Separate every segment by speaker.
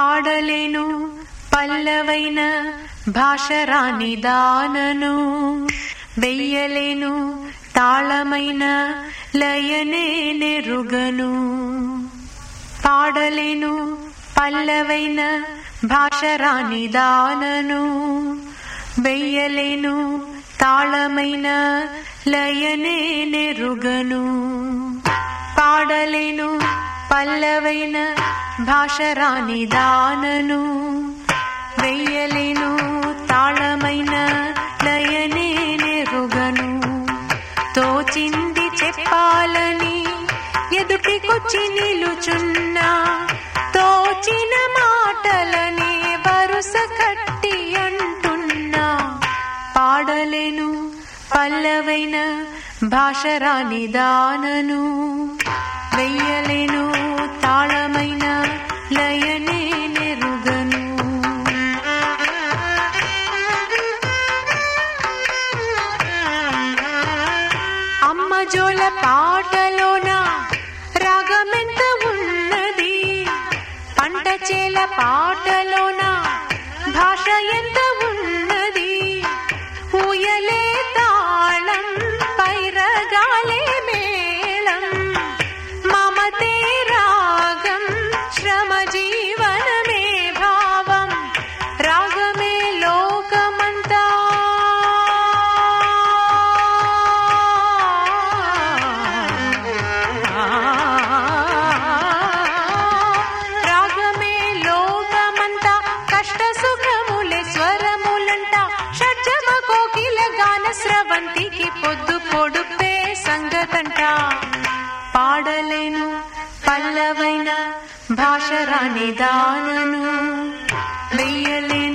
Speaker 1: పాడలేను పల్లవైన భాషరాని దానను. వెయ్యలేను తాళమైన లయనే నెరుగను. పాడలేను పల్లవైన భాషరాని దానను. వెయ్యలేను తాళమైన లయనే నెరుగను. పాడలేను పల్లవైన భాషరాని దానను వెయ్యలేను తాళమైన లయనే నెరుగను. తోచింది చెప్పాలని ఎదుటికొచ్చి నిలుచున్నా తోచిన మాటలనే వరుస కట్టి అంటున్నా. పాడలేను పల్లవైన భాషరాని దానను వెయ్యలేను రాజుల జోల పాటలోన రాగమెంత ఉన్నది? పంట చేల పాటలోన భాష ఎంత బంతికి పొద్దు పొడుపే సంగతంట. పాడలేను పల్లవైన భాష రాని దానను. వెయ్యలేను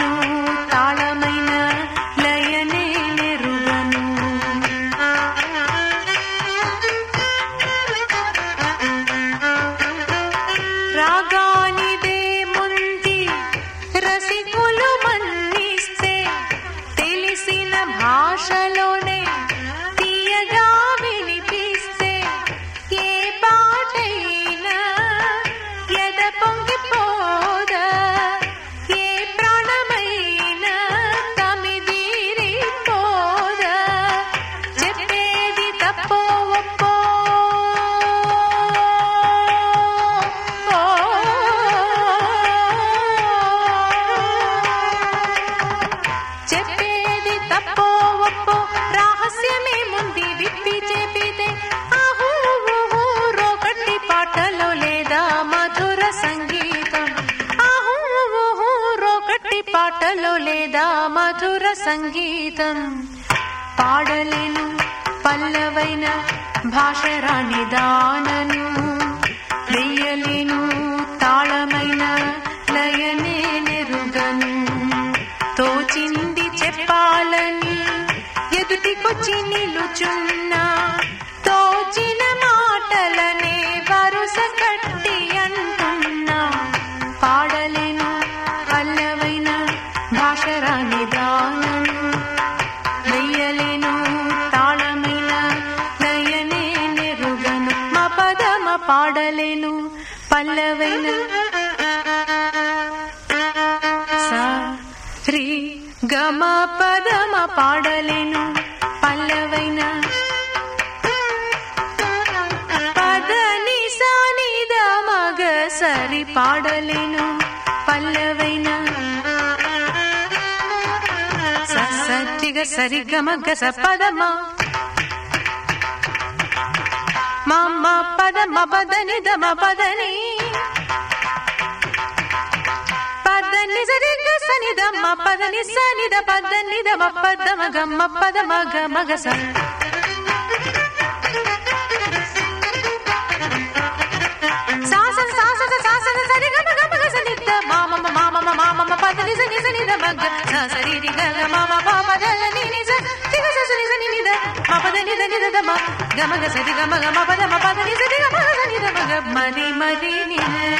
Speaker 1: పాటలో లేదా మధుర సంగీతం. పాడలేను పల్లవైన భాష రాని దానను. వెయ్యలేను తాళమైన లయనే నెరుగను. తోచింది చెప్పాలని ఎదుటికొచ్చి నిలుచుంది పాడలేను పల్లవైన. సా గమ పదమ పాడలేను పల్లవైన. పద సానిద మగ సరి పాడలేను పల్లవైన. స సరిగ సరి గమ గస పదమ. మమ్మ పదమ పదని దమ పదని పదని సరి గసని దమ్మ పదని సని ద పదని దమ పదమ గమ్మ పదమ గమ గస సాసన సాసన సాసన సరి గమ గమ గస నిద్ద మామ మామ మామ పదని సని సని ద మగ స సరి రి గ గ మామ పాప ద மத நித நித த கமக சரி கம கம பத ம பத நித மதி மதி நிலே